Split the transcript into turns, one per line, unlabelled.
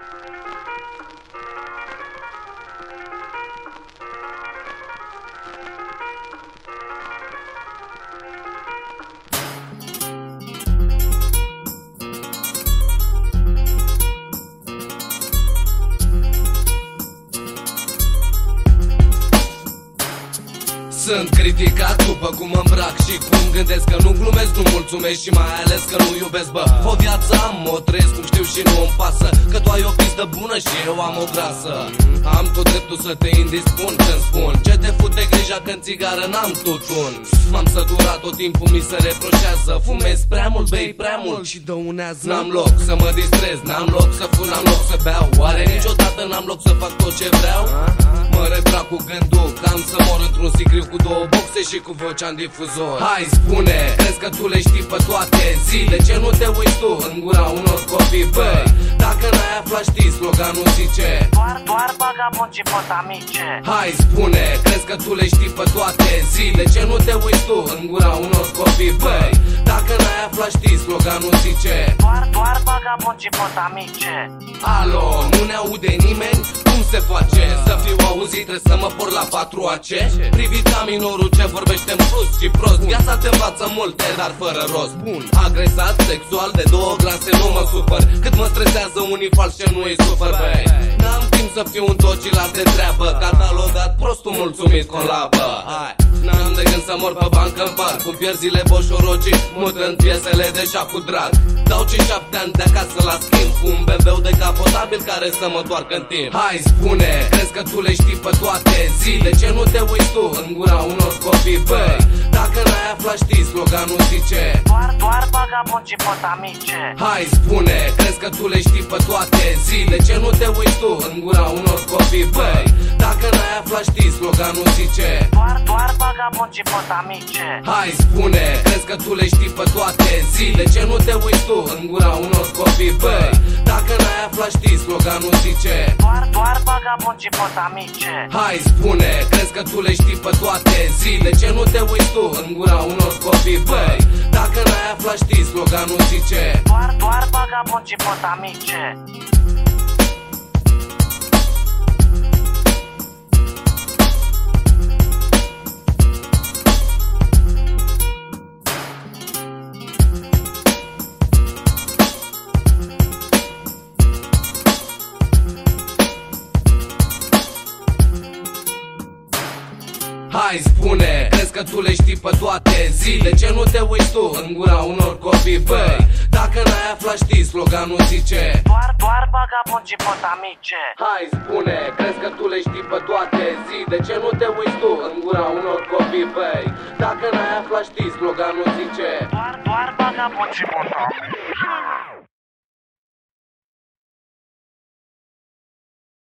you. Sunt criticat după cum îmbrac și cum gândesc Că nu glumesc, nu mulțumesc și mai ales că nu iubesc Bă, o viață am, o trăiesc cum știu și nu îmi pasă Că tu ai o pistă bună și eu am o grasă. Am tot dreptul să te indispun când spun Ce te fute grija când țigară n-am tutun M-am săturat tot timpul mi se reproșează. Fumez prea mult, bei prea mult și dăunează. N-am loc să mă distrez, n-am loc să fun, n-am loc să beau. Oare niciodată n-am loc să fac tot ce vreau? Mă retrag cu gândul că am să mor într-un sicriu cu două boxe și cu vocea în difuzor. Hai spune, crezi că tu le știi pe toate zi De ce nu te uiți tu în gura unor copii, băi? Dacă n-ai aflat știi, sloganul zice.
Doar, doar vagabonci pot amice
Hai spune, crezi că tu le știi pe toate zi De ce nu te uiți tu în gura unor copii, băi? Dacă n-ai aflat știi, sloganul zice.
Doar, doar vagabonci pot amice
Alo, nu ne aude nimeni? Cum se face? Să fiu auzit? Trebuie să mă por la patru ace? Priviți ca minorul ce vorbește în plus și prost. Viața te învață multe, dar fără rost. Bun, agresat sexual de două glase nu mă supăr. Cât mă stresează unii falși ce nu îi supăr, băi. N-am timp să fiu un tocilar de treabă. Catalogat prostul mulțumit colabă Hai. N-am de gând să mor pe bancă în parc Cu pierzile boșorogii Mutând piesele deja cu drag. Dau ce șapte ani de acasă la schimb Cu un BMW decapotabil care să mă doarcă în timp. Hai spune, crezi că tu le știi pe toate zi? De ce nu te uiți tu în gura unor copii, băi? Dacă n-ai aflat știți, sloganul zice.
Doar, doar vagabonci pot amice.
Hai spune, crezi că tu le știi pe toate zi? De ce nu te uiți tu în gura unor copii, băi? Dacă n-ai aflat știți, sloganul zice
Doar, doar vagabonci pot amice.
Hai spune, crezi că tu le știi pe toate zi De ce nu te uiți tu în gura unor copii, băi? Dacă n-ai aflat știți, sloganul zice
Doar, doar vagabonci pot amice.
Hai spune, crezi că tu le știi pe toate zi De ce nu te uiți tu în gura unor copii, băi? Dacă n-ai aflat știți, sloganul zice
Doar, doar vagabonci pot amice
Hai spune, crezi că tu le știi pe toate zi De ce nu te uiți tu în gura unor copii, băi? Dacă n-ai aflat știi, sloganul zice.
Doar, doar vagabonci pot amice.
Hai spune, crezi că tu le știi pe toate zi De ce nu te uiți tu în gura unor copii, băi? Dacă n-ai aflat știi, sloganul zice.
Doar, doar vagabonci pot amice